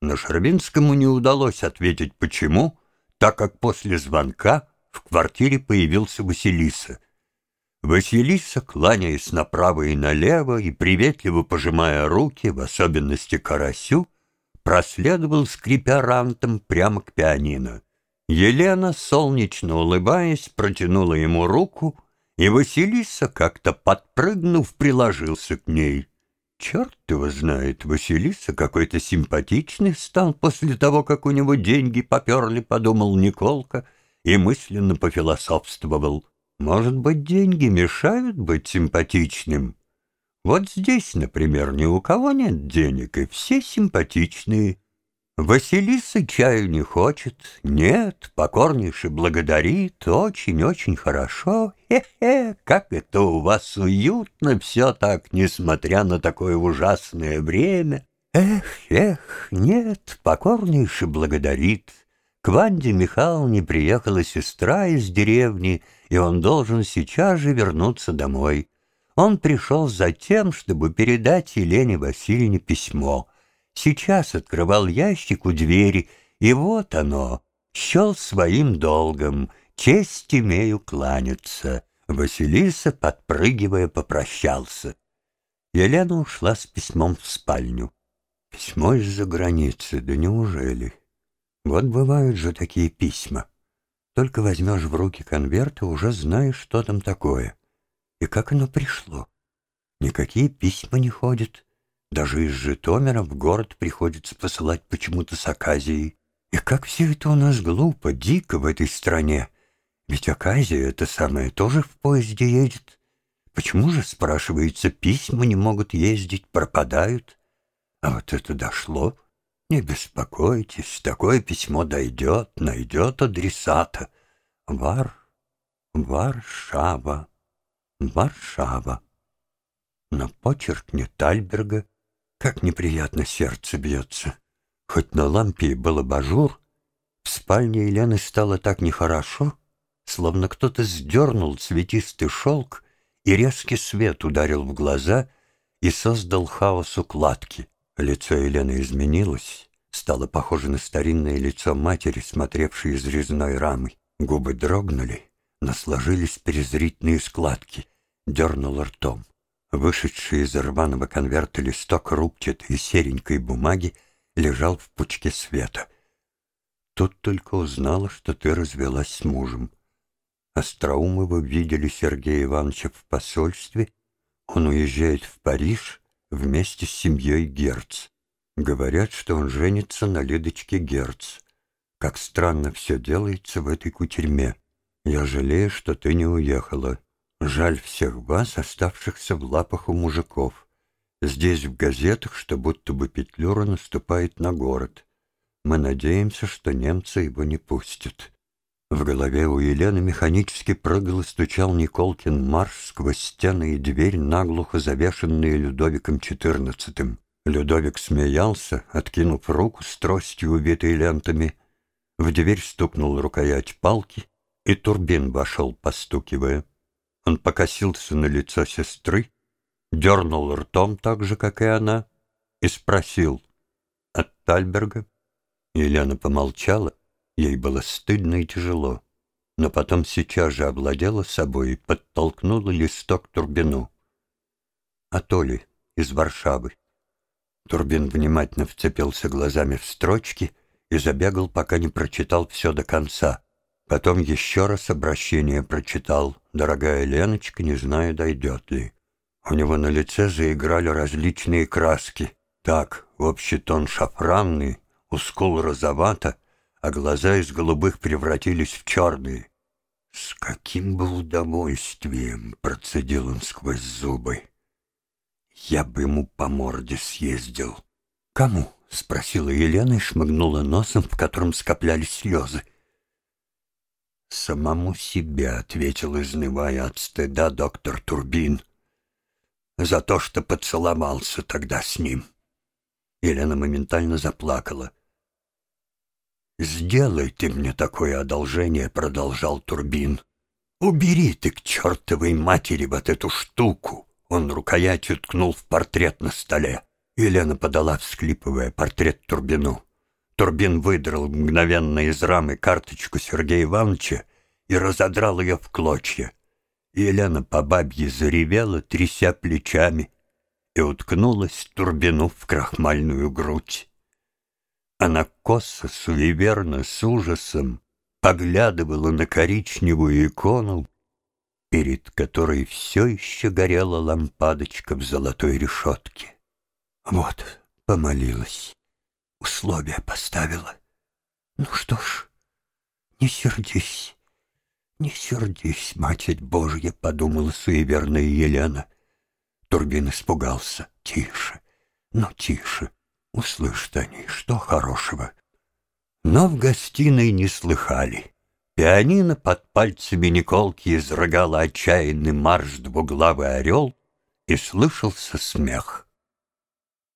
Но Шербинскому не удалось ответить «почему», так как после звонка в квартире появился Василиса. Василиса, кланяясь направо и налево и приветливо пожимая руки, в особенности Карасю, проследовал, скрипя рантом, прямо к пианино. Елена, солнечно улыбаясь, протянула ему руку, и Василиса, как-то подпрыгнув, приложился к ней. Черт его знает, Василиса какой-то симпатичный стал после того, как у него деньги поперли, подумал Николка, и мысленно пофилософствовал. Может быть, деньги мешают быть симпатичным? Вот здесь, например, ни у кого нет денег, и все симпатичные. Василиса чаю не хочет, нет, покорнейше благодарит, очень-очень хорошо. Хе-хе, как это у вас уютно все так, несмотря на такое ужасное время. Эх, эх, нет, покорнейше благодарит. К Ванде Михайловне приехала сестра из деревни, и он должен сейчас же вернуться домой. Он пришел за тем, чтобы передать Елене Васильевне письмо — Сейчас открывал ящик у двери, и вот оно. Счел своим долгом, честь имею кланяться. Василиса, подпрыгивая, попрощался. Елена ушла с письмом в спальню. Письмо из-за границы, да неужели? Вот бывают же такие письма. Только возьмешь в руки конверт и уже знаешь, что там такое. И как оно пришло. Никакие письма не ходят. Даже из Житомира в город приходится посылать почему-то с Аказией. И как все это у нас глупо, дико в этой стране. Ведь Аказия это самое тоже в поезде едет. Почему же, спрашивается, письма не могут ездить, пропадают? А вот это дошло. Не беспокойтесь, такое письмо дойдет, найдет адресата. Вар, Варшава, Варшава. Но почерк не Тальберга, как неприятно сердце бьется. Хоть на лампе и был абажур, в спальне Елены стало так нехорошо, словно кто-то сдернул цветистый шелк, и резкий свет ударил в глаза и создал хаос укладки. Лицо Елены изменилось, стало похоже на старинное лицо матери, смотревшей из резной рамы. Губы дрогнули, но сложились презрительные складки, дернул ртом. Вышедший из рваного конверта листок рубчатой серенькой бумаги лежал в пучке света. Тут только узнала, что ты развелась с мужем. Остроумовы видели Сергея Ивановича в посольстве. Он уезжает в Париж вместе с семьей Герц. Говорят, что он женится на Лидочке Герц. Как странно все делается в этой кутерьме. Я жалею, что ты не уехала. Жаль всех вас, оставшихся в лапах у мужиков. Здесь в газетах, что будто бы Петлюра наступает на город. Мы надеемся, что немцы его не пустят. В голове у Елены механически прыгал и стучал Николкин марш сквозь стены и дверь, наглухо завешенные Людовиком XIV. Людовик смеялся, откинув руку с тростью, увитой лентами. В дверь стукнул рукоять палки, и Турбин вошел, постукивая. Он покосился на лицо сестры, дернул ртом так же, как и она, и спросил «От Тальберга?» Елена помолчала, ей было стыдно и тяжело, но потом сейчас же овладела собой и подтолкнула листок Турбину. «От Оли из Варшавы». Турбин внимательно вцепился глазами в строчки и забегал, пока не прочитал все до конца. Потом еще раз обращение прочитал. «Дорогая Леночка, не знаю, дойдет ли». У него на лице заиграли различные краски. Так, общий тон шафранный, у скул розовато, а глаза из голубых превратились в черные. «С каким бы удовольствием!» — процедил он сквозь зубы. «Я бы ему по морде съездил». «Кому?» — спросила Елена и шмыгнула носом, в котором скоплялись слезы. «Самому себе», — ответил, изнывая от стыда доктор Турбин, «за то, что поцеловался тогда с ним». Елена моментально заплакала. «Сделай ты мне такое одолжение», — продолжал Турбин. «Убери ты к чертовой матери вот эту штуку!» Он рукоятью ткнул в портрет на столе. Елена подала, всклипывая портрет Турбину. Турбин выдрал мгновенно из рамы карточку Сергея Ивановича и разодрал ее в клочья. И Елена по бабье заревела, тряся плечами, и уткнулась Турбину в крахмальную грудь. Она косо, суеверно, с ужасом поглядывала на коричневую икону, перед которой все еще горела лампадочка в золотой решетке. Вот, помолилась, условия поставила. Ну что ж, не сердись, не сердись, Матерь Божья, подумала суеверная Елена. Турбин испугался. Тише, ну тише, услышат они, что хорошего. Но в гостиной не слыхали. Пианино под пальцами Николки изрыгало отчаянный марш двуглавый орел, и слышался смех.